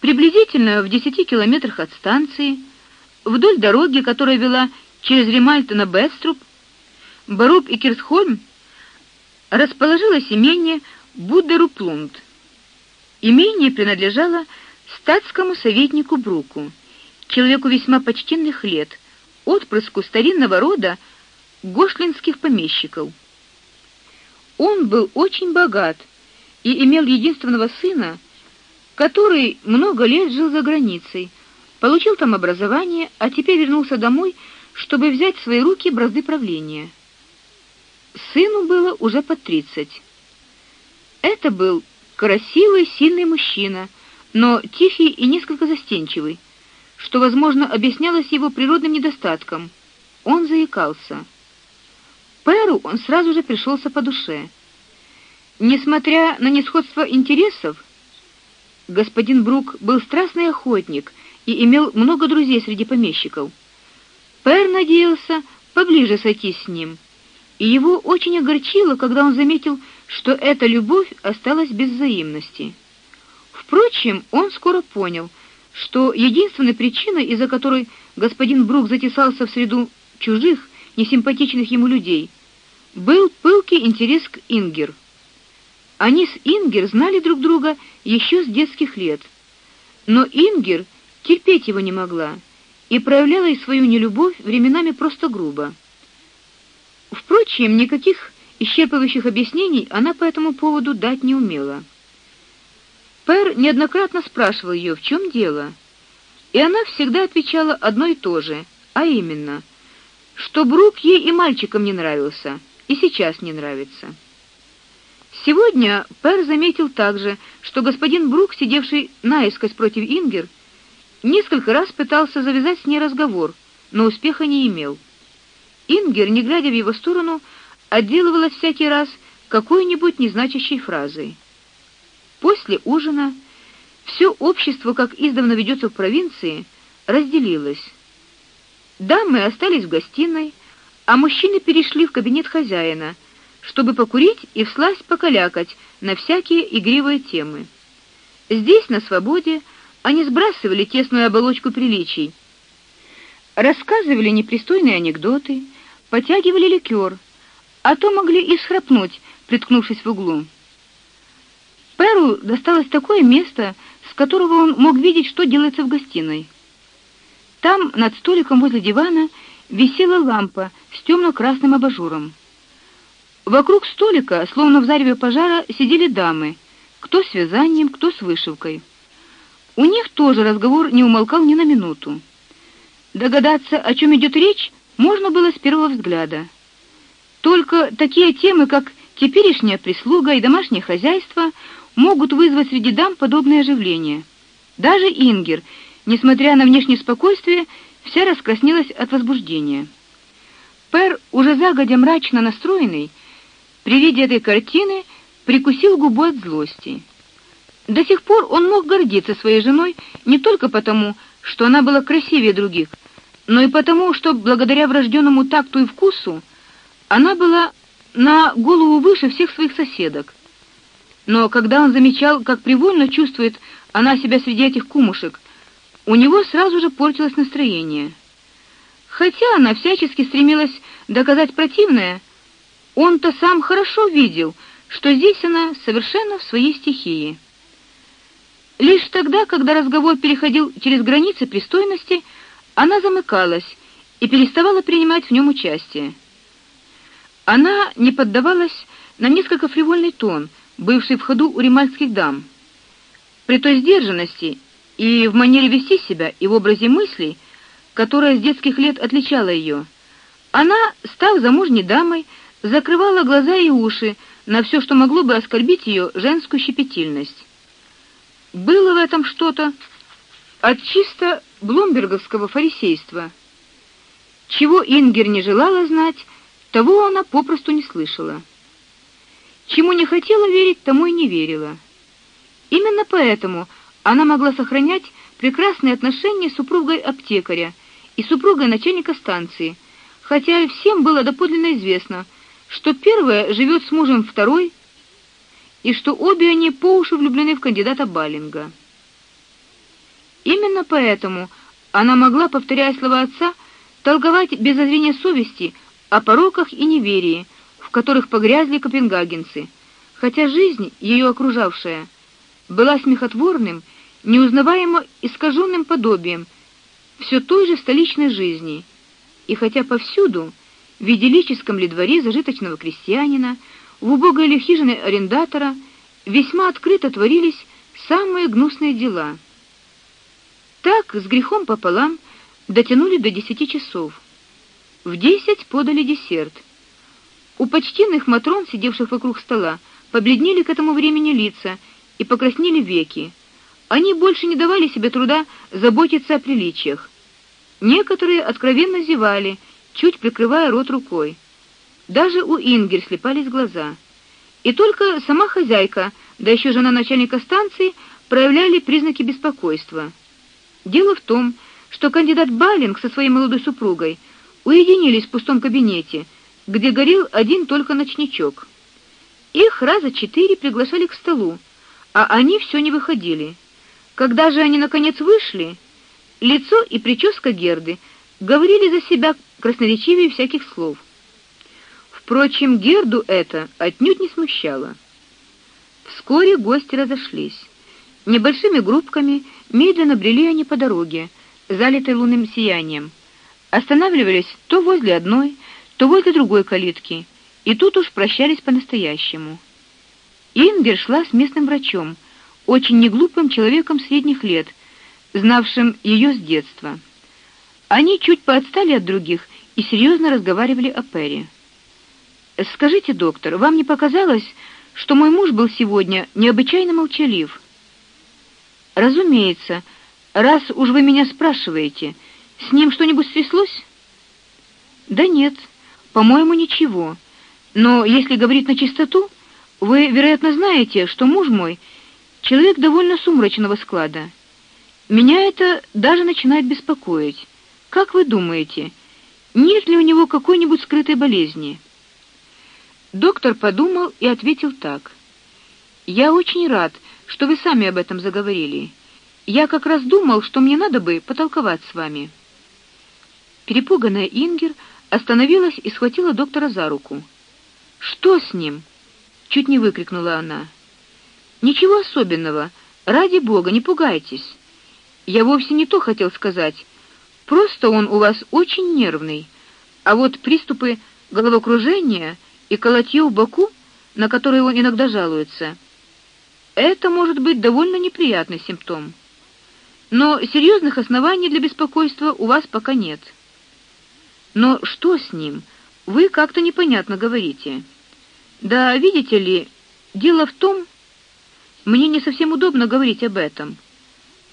Приблизительно в десяти километрах от станции, вдоль дороги, которая вела через Ремальто на Беструб, Баруб и Кирсхольм, расположилось имение Будеруплунд. Имение принадлежало статскому советнику Бруку, человеку весьма почтенных лет, отпрыску старинного рода гошлинских помещиков. Он был очень богат и имел единственного сына, который много лет жил за границей, получил там образование, а теперь вернулся домой, чтобы взять в свои руки бразды правления. Сыну было уже под тридцать. Это был красивый, сильный мужчина, но тихий и несколько застенчивый, что, возможно, объяснялось его природным недостатком. Он заикался. Перу он сразу же пришелся по душе. Несмотря на несходство интересов, господин Брук был страстный охотник и имел много друзей среди помещиков. Пер надеялся поближе сойти с ним, и его очень огорчило, когда он заметил, что эта любовь осталась без взаимности. Впрочем, он скоро понял, что единственной причиной, из-за которой господин Брук затесался в среду чужих, несимпатичных ему людей, был пылкий интерес к Ингер. Они с Ингер знали друг друга еще с детских лет. Но Ингер терпеть его не могла и проявляла и свою нелюбовь временами просто грубо. Впрочем, никаких исчерпывающих объяснений она по этому поводу дать не умела. Пер неоднократно спрашивал ее, в чем дело, и она всегда отвечала одно и то же, а именно, что Брук ей и мальчикам не нравился, и сейчас не нравится. Сегодня Пер заметил также, что господин Брук, сидевший наискось против Ингер, несколько раз пытался завязать с ней разговор, но успеха не имел. Ингер, не глядя в его сторону, отделывалась всякий раз какой-нибудь незначащей фразой. После ужина все общество, как издавна ведется в провинции, разделилось. Дамы остались в гостиной, а мужчины перешли в кабинет хозяина, чтобы покурить и всласть покалякать на всякие игривые темы. Здесь, на свободе, они сбрасывали тесную оболочку приличий, рассказывали непристойные анекдоты, потягивали ликер, а то могли и схрапнуть, приткнувшись в углу. Перу досталось такое место, с которого он мог видеть, что делается в гостиной. Там, над столиком возле дивана, висела лампа с темно красным абажуром. Вокруг столика, словно в зареве пожара, сидели дамы, кто с вязанием, кто с вышивкой. У них тоже разговор не умолкал ни на минуту. Догадаться, о чем идет речь, можно было с первого взгляда. Только такие темы, как теперешняя прислуга и домашнее хозяйство, могут вызвать среди дам подобное оживление. Даже Ингер, несмотря на внешнее спокойствие, вся раскраснелась от возбуждения. Пер, уже загодя мрачно настроенный, при виде этой картины прикусил губу от злости. До сих пор он мог гордиться своей женой не только потому, что она была красивее других, но и потому, что благодаря врожденному такту и вкусу она была на голову выше всех своих соседок. Но когда он замечал, как привольно чувствует она себя среди этих кумушек, у него сразу же портилось настроение. Хотя она всячески стремилась доказать противное, он-то сам хорошо видел, что здесь она совершенно в своей стихии. Лишь тогда, когда разговор переходил через границы пристойности, она замыкалась и переставала принимать в нем участие. Она не поддавалась на несколько фривольный тон, бывший в ходу у римальских дам. При той сдержанности и в манере вести себя, и в образе мыслей, которая с детских лет отличала ее, она, став замужней дамой, закрывала глаза и уши на все, что могло бы оскорбить ее женскую щепетильность. Было в этом что-то от чисто блумберговского фарисейства. Чего Ингер не желала знать, того она попросту не слышала. Чему не хотела верить, тому и не верила. Именно поэтому она могла сохранять прекрасные отношения с супругой аптекаря и супругой начальника станции, хотя всем было доподлинно известно, что первая живет с мужем второй и что обе они по уши влюблены в кандидата Баллинга. Именно поэтому она могла, повторяя слова отца, толковать без зазрения совести о пороках и неверии, в которых погрязли копенгагенцы, хотя жизнь ее окружавшая была смехотворным, неузнаваемо искаженным подобием все той же столичной жизни. И хотя повсюду, в идиллическом ли дворе зажиточного крестьянина, в убогой ли хижине арендатора, весьма открыто творились самые гнусные дела. Так с грехом пополам дотянули до десяти часов. В десять подали десерт. У почтенных матрон, сидевших вокруг стола, побледнели к этому времени лица и покраснели веки. Они больше не давали себе труда заботиться о приличиях. Некоторые откровенно зевали, чуть прикрывая рот рукой. Даже у Ингер слепались глаза. И только сама хозяйка, да еще жена начальника станции, проявляли признаки беспокойства. Дело в том, что кандидат Балинг со своей молодой супругой уединились в пустом кабинете, где горел один только ночничок. Их раза четыре приглашали к столу, а они все не выходили. Когда же они наконец вышли, лицо и прическа Герды говорили за себя красноречивее всяких слов. Впрочем, Герду это отнюдь не смущало. Вскоре гости разошлись. Небольшими группками медленно брели они по дороге, залитой лунным сиянием. Останавливались то возле одной, то возле другой калитки, и тут уж прощались по-настоящему. Ингер шла с местным врачом, очень неглупым человеком средних лет, знавшим ее с детства. Они чуть поотстали от других и серьезно разговаривали о Перри. Скажите, доктор, вам не показалось, что мой муж был сегодня необычайно молчалив? Разумеется, раз уж вы меня спрашиваете, с ним что-нибудь стряслось? Да нет, по-моему, ничего. Но если говорить на чистоту, вы, вероятно, знаете, что муж мой человек довольно сумрачного склада. Меня это даже начинает беспокоить. Как вы думаете, нет ли у него какой-нибудь скрытой болезни? Доктор подумал и ответил так: Я очень рад, что вы сами об этом заговорили. Я как раз думал, что мне надо бы потолковать с вами. Перепуганная Ингер остановилась и схватила доктора за руку. Что с ним? чуть не выкрикнула она. Ничего особенного. Ради бога, не пугайтесь. Я вовсе не то хотел сказать. Просто он у вас очень нервный. А вот приступы головокружения и колотье в боку, на которые он иногда жалуется, это может быть довольно неприятный симптом. Но серьезных оснований для беспокойства у вас пока нет. Но что с ним? Вы как-то непонятно говорите. Да, видите ли, дело в том, мне не совсем удобно говорить об этом.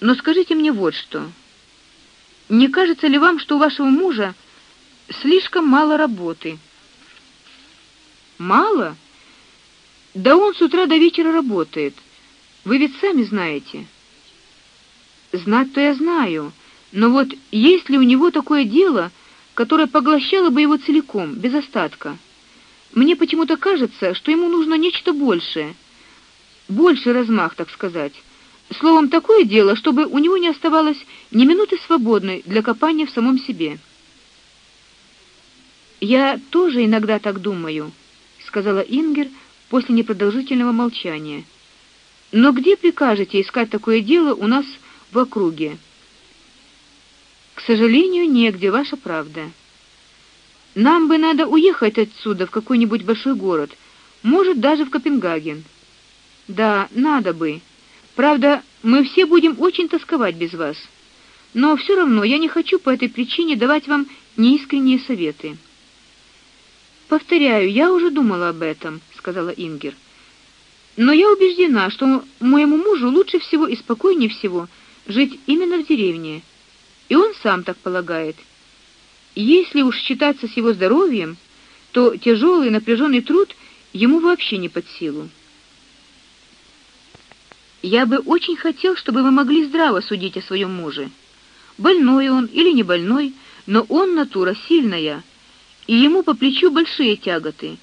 Но скажите мне вот что. Не кажется ли вам, что у вашего мужа слишком мало работы? Мало? Да он с утра до вечера работает. Вы ведь сами знаете. Знать-то я знаю, но вот есть ли у него такое дело, которое поглощало бы его целиком, без остатка? Мне почему-то кажется, что ему нужно нечто большее. Больше размах, так сказать. Словом, такое дело, чтобы у него не оставалось ни минуты свободной для копания в самом себе. Я тоже иногда так думаю, сказала Ингер после непродолжительного молчания. Но где прикажете искать такое дело у нас в округе? К сожалению, негде, ваша правда. Нам бы надо уехать отсюда в какой-нибудь большой город, может, даже в Копенгаген. Да, надо бы. Правда, мы все будем очень тосковать без вас. Но все равно я не хочу по этой причине давать вам неискренние советы. Повторяю, я уже думала об этом, сказала Ингер. Но я убеждена, что моему мужу лучше всего и спокойнее всего жить именно в деревне. И он сам так полагает. Если уж считаться с его здоровьем, то тяжелый напряженный труд ему вообще не под силу. Я бы очень хотел, чтобы вы могли здраво судить о своем муже. Больной он или не больной, но он натура сильная, и ему по плечу большие тяготы.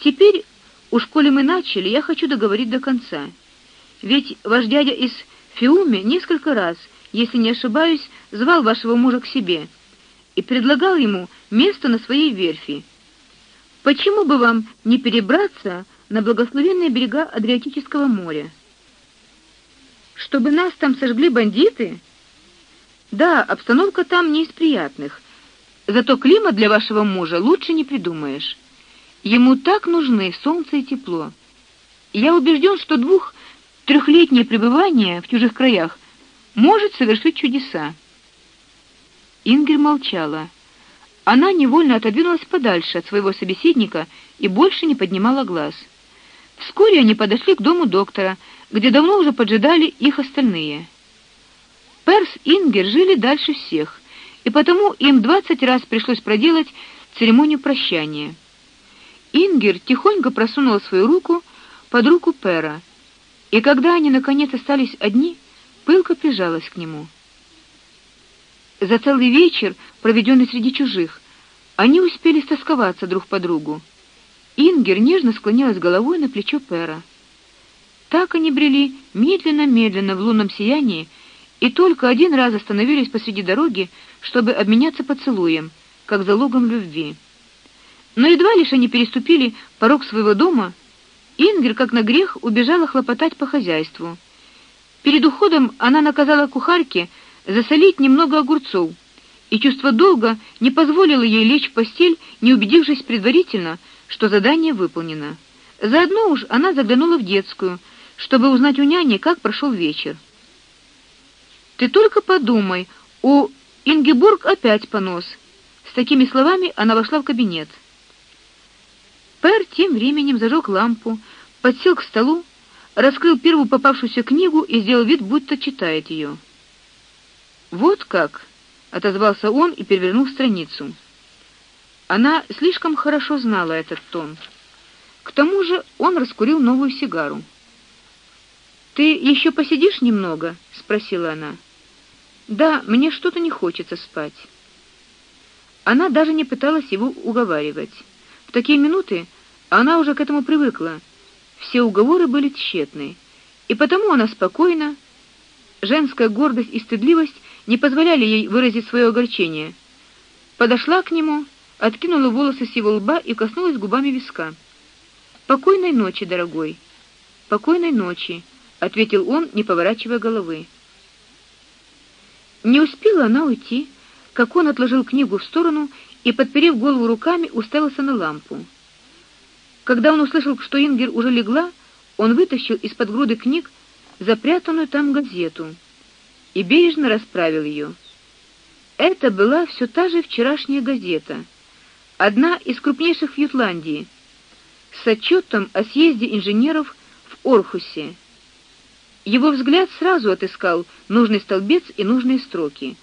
Теперь, уж коли мы начали, я хочу договорить до конца. Ведь ваш дядя из Фиуме несколько раз если не ошибаюсь, звал вашего мужа к себе и предлагал ему место на своей верфи. Почему бы вам не перебраться на благословенные берега Адриатического моря? Чтобы нас там сожгли бандиты? Да, обстановка там не из приятных. Зато климат для вашего мужа лучше не придумаешь. Ему так нужны солнце и тепло. Я убежден, что двух трехлетнее пребывание в чужих краях может совершить чудеса. Ингрид молчала. Она невольно отодвинулась подальше от своего собеседника и больше не поднимала глаз. Вскоре они подошли к дому доктора, где давно уже поджидали их остальные. Перс и Ингер жили дальше всех, и потому им двадцать раз пришлось проделать церемонию прощания. Ингер тихонько просунула свою руку под руку Пера, и когда они наконец остались одни, пылко прижалась к нему. За целый вечер, проведенный среди чужих, они успели стосковаться друг по другу. Ингер нежно склонилась головой на плечо Пера. Так они брели медленно-медленно в лунном сиянии и только один раз остановились посреди дороги, чтобы обменяться поцелуем, как залогом любви. Но едва лишь они переступили порог своего дома, Ингер, как на грех, убежала хлопотать по хозяйству. Перед уходом она наказала кухарке засолить немного огурцов, и чувство долга не позволило ей лечь в постель, не убедившись предварительно, что задание выполнено. Заодно уж она заглянула в детскую, чтобы узнать у няни, как прошел вечер. Ты только подумай, у Ингеборг опять понос. С такими словами она вошла в кабинет. Пер тем временем зажег лампу, подсел к столу, раскрыл первую попавшуюся книгу и сделал вид, будто читает ее. Вот как, отозвался он и перевернул страницу. Она слишком хорошо знала этот тон. К тому же, он раскурил новую сигару. Ты еще посидишь немного, спросила она. Да, мне что-то не хочется спать. Она даже не пыталась его уговаривать. В такие минуты она уже к этому привыкла. Все уговоры были тщетны, и потому она спокойно, женская гордость и стыдливость не позволяли ей выразить свое огорчение. Подошла к нему, откинула волосы с его лба и коснулась губами виска. Покойной ночи, дорогой. Покойной ночи, ответил он, не поворачивая головы. Не успела она уйти, как он отложил книгу в сторону и, подперев голову руками, уставился на лампу. Когда он услышал, что Ингер уже легла, он вытащил из-под груды книг запрятанную там газету и бережно расправил ее. Это была все та же вчерашняя газета, одна из крупнейших в Ютландии, с отчетом о съезде инженеров в Орхусе. Его взгляд сразу отыскал нужный столбец и нужные строки.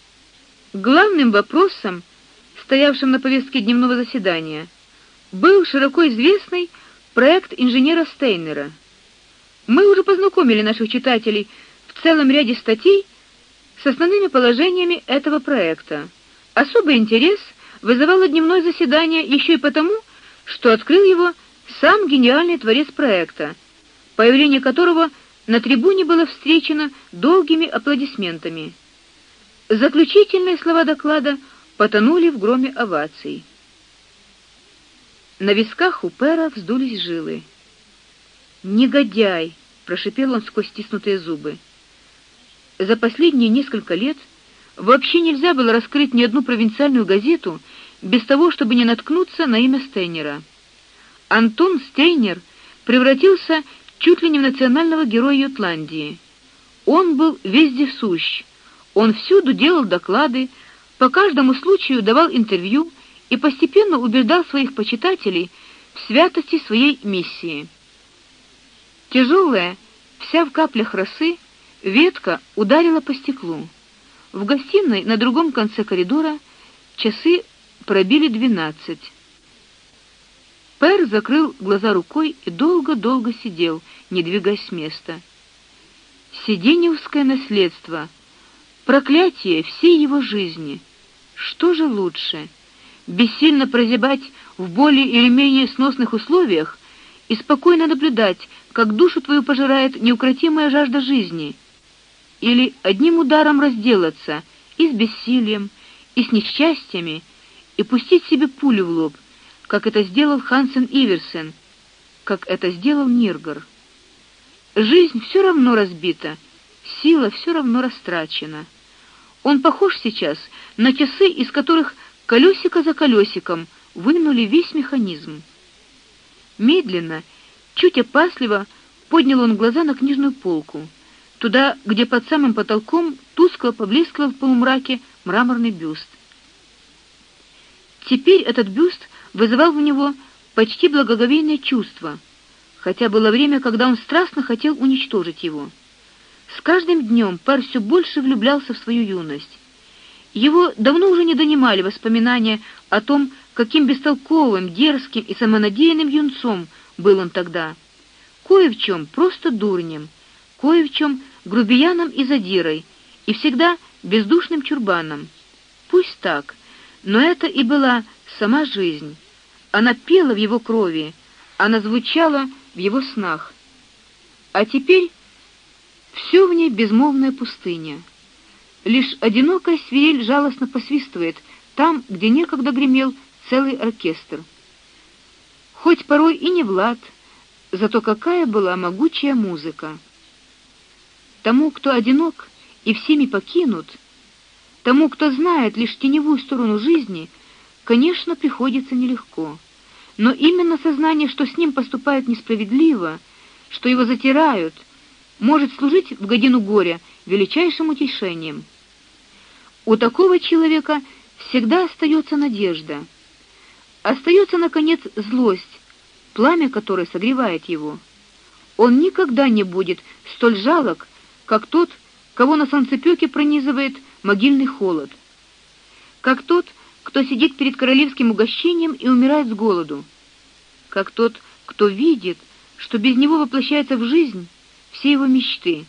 Главным вопросом стоявшим на повестке дневного заседания, был широко известный проект инженера Стейнера. Мы уже познакомили наших читателей в целом ряде статей с основными положениями этого проекта. Особый интерес вызывало дневное заседание еще и потому, что открыл его сам гениальный творец проекта, появление которого на трибуне было встречено долгими аплодисментами. Заключительные слова доклада потонули в громе оваций. На висках у Пера вздулись жилы. "Негодяй", прошипел он сквозь стиснутые зубы. За последние несколько лет вообще нельзя было раскрыть ни одну провинциальную газету без того, чтобы не наткнуться на имя Стейнера. Антон Стейнер превратился чуть ли не в национального героя Ютландии. Он был везде сущ. Он всюду делал доклады, по каждому случаю давал интервью и постепенно убеждал своих почитателей в святости своей миссии. Тяжелая, вся в каплях росы, ветка ударила по стеклу. В гостиной на другом конце коридора часы пробили двенадцать. Пер закрыл глаза рукой и долго-долго сидел, не двигаясь с места. Сиденьевское наследство — проклятие всей его жизни. Что же лучше? Бессильно прозябать в более или менее сносных условиях и спокойно наблюдать, как душу твою пожирает неукротимая жажда жизни, или одним ударом разделаться и с бессилием, и с несчастьями, и пустить себе пулю в лоб, как это сделал Хансен Иверсен, как это сделал Ниргар. Жизнь все равно разбита, сила все равно растрачена. Он похож сейчас на часы, из которых колесико за колесиком вынули весь механизм. Медленно, чуть опасливо поднял он глаза на книжную полку, туда, где под самым потолком тускло поблескивал в полумраке мраморный бюст. Теперь этот бюст вызывал в него почти благоговейное чувство, хотя было время, когда он страстно хотел уничтожить его. С каждым днем пар все больше влюблялся в свою юность. Его давно уже не донимали воспоминания о том, каким бестолковым, дерзким и самонадеянным юнцом был он тогда. Кое в чем просто дурнем, кое в чем грубияном и задирой, и всегда бездушным чурбаном. Пусть так, но это и была сама жизнь. Она пела в его крови, она звучала в его снах. А теперь все в ней безмолвная пустыня. Лишь одинокая свирель жалостно посвистывает там, где некогда гремел целый оркестр. Хоть порой и не Влад, зато какая была могучая музыка. Тому, кто одинок и всеми покинут, тому, кто знает лишь теневую сторону жизни, конечно, приходится нелегко. Но именно сознание, что с ним поступают несправедливо, что его затирают, может служить в годину горя величайшим утешением. У такого человека всегда остается надежда. Остается наконец злость, пламя которой согревает его. Он никогда не будет столь жалок, как тот, кого на солнцепёке пронизывает могильный холод, как тот, кто сидит перед королевским угощением и умирает с голоду, как тот, кто видит, что без него воплощается в жизнь все его мечты,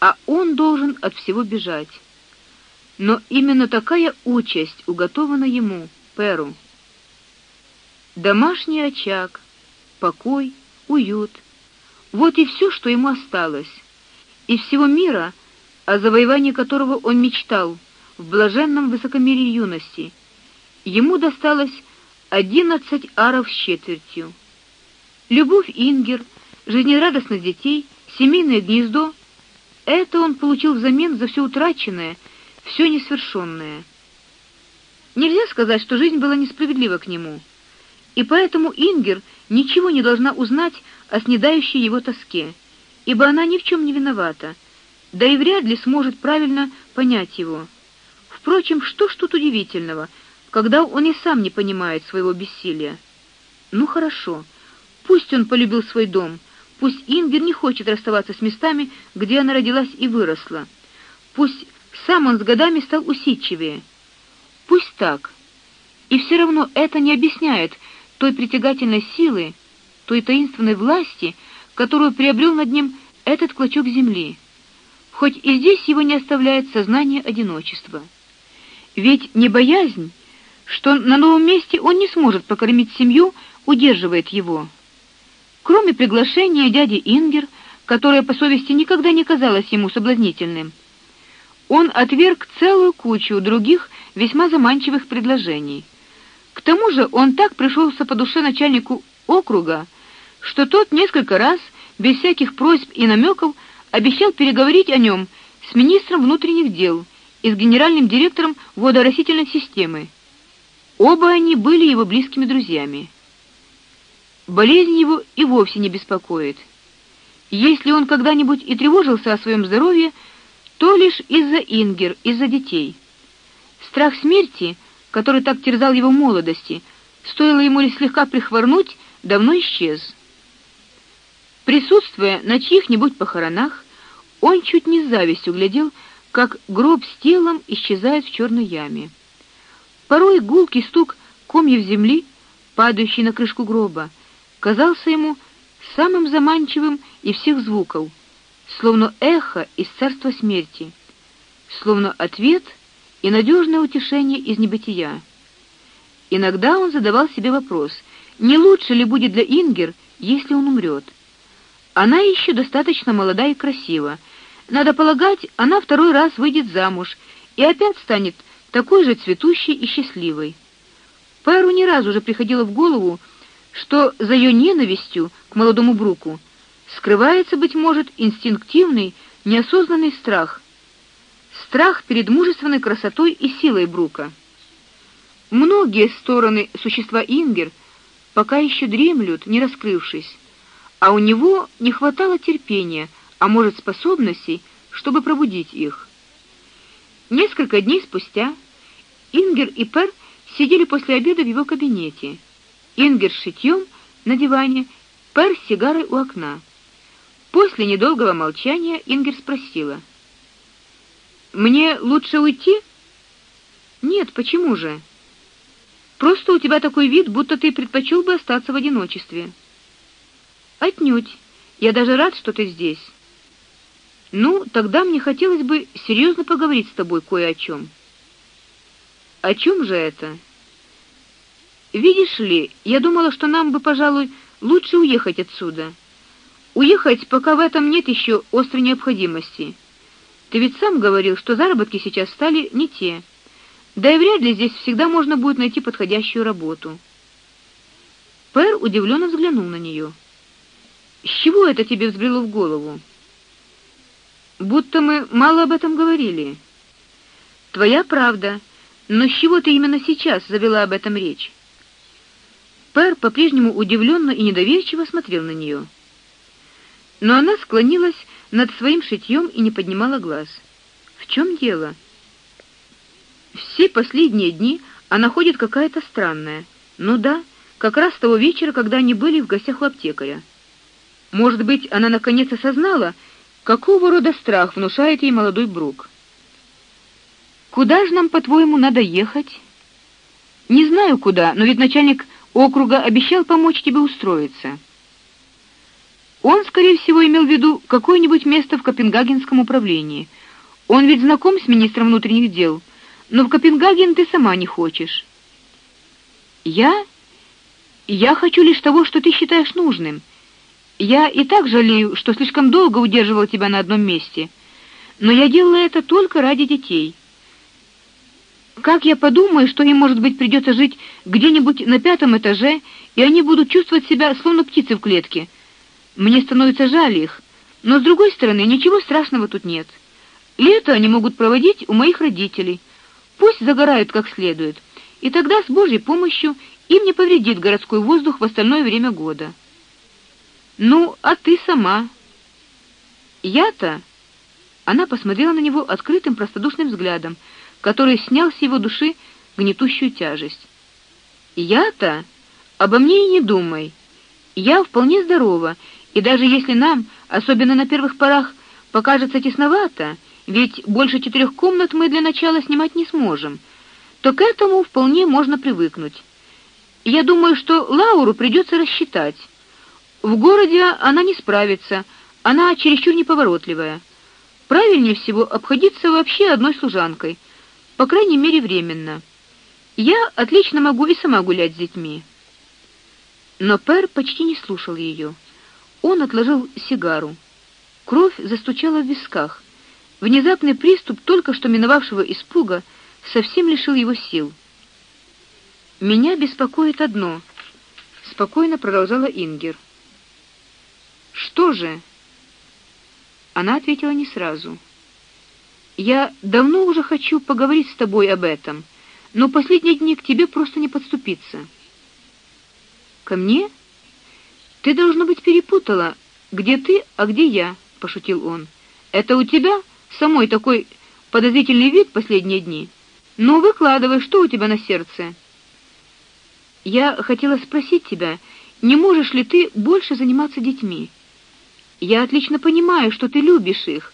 а он должен от всего бежать. Но именно такая участь уготована ему, Перу. Домашний очаг, покой, уют вот и все, что ему осталось. Из всего мира, о завоевании которого он мечтал в блаженном высокомерии юности, ему досталось одиннадцать аров с четвертью. Любовь Ингер, жизнерадостность детей семейное гнездо это он получил взамен за все утраченное, все несовершенное. Нельзя сказать, что жизнь была несправедлива к нему, и поэтому Ингер ничего не должна узнать о снедающей его тоске, ибо она ни в чем не виновата, да и вряд ли сможет правильно понять его. Впрочем, что ж тут удивительного, когда он и сам не понимает своего бессилия? Ну хорошо. Пусть он полюбил свой дом, Пусть Ингер не хочет расставаться с местами, где она родилась и выросла. Пусть сам он с годами стал усидчивее. Пусть так. И все равно это не объясняет той притягательной силы, той таинственной власти, которую приобрел над ним этот клочок земли. Хоть и здесь его не оставляет сознание одиночества. Ведь не боязнь, что на новом месте он не сможет покормить семью, удерживает его. Кроме приглашения дяди Ингер, которое по совести никогда не казалось ему соблазнительным, он отверг целую кучу других весьма заманчивых предложений. К тому же он так пришелся по душе начальнику округа, что тот несколько раз без всяких просьб и намеков обещал переговорить о нем с министром внутренних дел и с генеральным директором водорастительной системы. Оба они были его близкими друзьями. Болезнь его и вовсе не беспокоит. Если он когда-нибудь и тревожился о своем здоровье, то лишь из-за Ингер, из-за детей. Страх смерти, который так терзал его молодости, стоило ему лишь слегка прихворнуть, давно исчез. Присутствуя на чьих-нибудь похоронах, он чуть не с завистью глядел, как гроб с телом исчезает в черной яме. Порой гулкий стук комьев земли, падающий на крышку гроба, казался ему самым заманчивым из всех звуков, словно эхо из царства смерти, словно ответ и надежное утешение из небытия. Иногда он задавал себе вопрос: не лучше ли будет для Ингер, если он умрет? Она еще достаточно молода и красива, Надо полагать, она второй раз выйдет замуж и опять станет такой же цветущей и счастливой. Пэру ни разу уже приходило в голову, что за ее ненавистью к молодому Бруку скрывается быть может инстинктивный, неосознанный страх. Страх перед мужественной красотой и силой Брука. Многие стороны существа Ингер пока еще дремлют, не раскрывшись, а у него не хватало терпения, а может, способностей, чтобы пробудить их. Несколько дней спустя Ингер и Пер сидели после обеда в его кабинете. Ингер с шитьем на диване, Пер с сигарой у окна. После недолгого молчания Ингер спросила: "Мне лучше уйти?" "Нет, почему же? Просто у тебя такой вид, будто ты предпочел бы остаться в одиночестве". "Отнюдь. Я даже рад, что ты здесь. Ну, тогда мне хотелось бы серьезно поговорить с тобой кое о чем. О чем же это? Видишь ли, я думала, что нам бы, пожалуй, лучше уехать отсюда. Уехать, пока в этом нет еще острой необходимости. Ты ведь сам говорил, что заработки сейчас стали не те. Да и вряд ли здесь всегда можно будет найти подходящую работу. Пэр удивленно взглянул на нее. С чего это тебе взбрело в голову? будто мы мало об этом говорили. Твоя правда, но с чего ты именно сейчас завела об этом речь? Пэр по-прежнему удивленно и недоверчиво смотрел на нее. Но она склонилась над своим шитьем и не поднимала глаз. В чем дело? Все последние дни она ходит какая-то странная. Ну да, как раз того вечера, когда они были в гостях у аптекаря. Может быть, она наконец осознала, Какого рода страх внушает ей молодой Брук? Куда же нам, по-твоему, надо ехать? Не знаю куда, но ведь начальник округа обещал помочь тебе устроиться. Он, скорее всего, имел в виду какое-нибудь место в Копенгагенском управлении. Он ведь знаком с министром внутренних дел, но в Копенгаген ты сама не хочешь. Я я хочу лишь того, что ты считаешь нужным. Я и так жалею, что слишком долго удерживал тебя на одном месте. Но я делала это только ради детей. Как я подумаю, что им, может быть, придется жить где-нибудь на пятом этаже, и они будут чувствовать себя словно птицы в клетке. Мне становится жаль их, но с другой стороны, ничего страшного тут нет. Лето они могут проводить у моих родителей. Пусть загорают как следует, и тогда с Божьей помощью им не повредит городской воздух в остальное время года. Ну, а ты сама? Я-то Она посмотрела на него открытым простодушным взглядом, который снял с его души гнетущую тяжесть. Я-то обо мне и не думай. Я вполне здорова, и даже если нам, особенно на первых порах, покажется тесновато, ведь больше четырех комнат мы для начала снимать не сможем, то к этому вполне можно привыкнуть. Я думаю, что Лауру придется рассчитать. В городе она не справится, она чересчур неповоротливая. Правильнее всего обходиться вообще одной служанкой, по крайней мере, временно. Я отлично могу и сама гулять с детьми. Но Пер почти не слушал ее. Он отложил сигару. Кровь застучала в висках. Внезапный приступ только что миновавшего испуга совсем лишил его сил. Меня беспокоит одно, спокойно продолжала Ингер. Что же? Она ответила не сразу. Я давно уже хочу поговорить с тобой об этом, но последние дни к тебе просто не подступиться. Ко мне? Ты должно быть перепутала, где ты, а где я, пошутил он. Это у тебя самой такой подозрительный вид последние дни. Ну, выкладывай, что у тебя на сердце? Я хотела спросить тебя, не можешь ли ты больше заниматься детьми? Я отлично понимаю, что ты любишь их,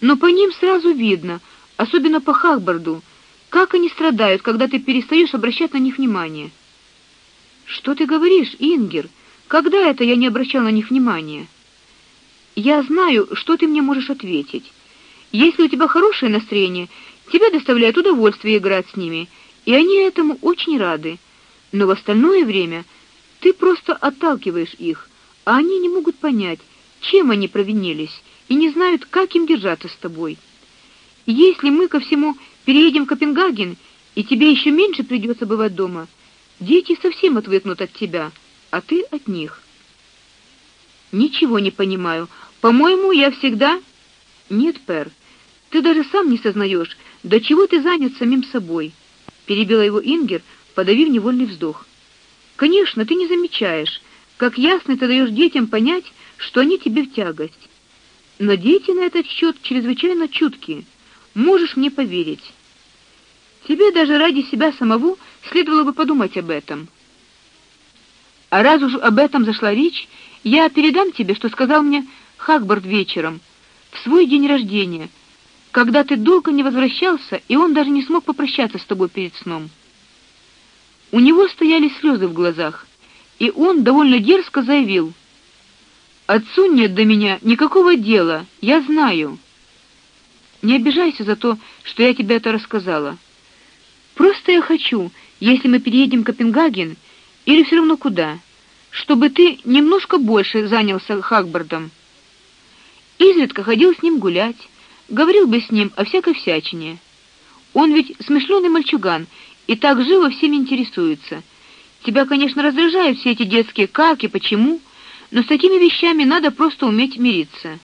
но по ним сразу видно, особенно по Хахбарду, как они страдают, когда ты перестаешь обращать на них внимание. Что ты говоришь, Ингер? Когда это я не обращал на них внимания? Я знаю, что ты мне можешь ответить. Если у тебя хорошее настроение, тебе доставляет удовольствие играть с ними, и они этому очень рады. Но в остальное время ты просто отталкиваешь их, а они не могут понять, чем они провинились и не знают, как им держаться с тобой. Если мы ко всему переедем в Копенгаген, и тебе еще меньше придется бывать дома, дети совсем отвыкнут от тебя, а ты от них. Ничего не понимаю. По-моему, я всегда Нет, Пер. Ты даже сам не сознаешь, до чего ты занят самим собой, перебила его Ингер, подавив невольный вздох. Конечно, ты не замечаешь, как ясно ты даешь детям понять, что они тебе в тягость. Но дети на этот счет чрезвычайно чуткие. Можешь мне поверить. Тебе даже ради себя самого следовало бы подумать об этом. А раз уж об этом зашла речь, я передам тебе, что сказал мне Хагбард вечером в свой день рождения, когда ты долго не возвращался, и он даже не смог попрощаться с тобой перед сном. У него стояли слезы в глазах, и он довольно дерзко заявил: "Отцу нет до меня никакого дела, я знаю. Не обижайся за то, что я тебе это рассказала. Просто я хочу, если мы переедем в Копенгаген или все равно куда, чтобы ты немножко больше занялся Хагбардом. Изредка ходил с ним гулять, говорил бы с ним о всякой всячине. Он ведь смышленый мальчуган и так живо всем интересуется. Тебя, конечно, раздражают все эти детские как и почему, но с такими вещами надо просто уметь мириться.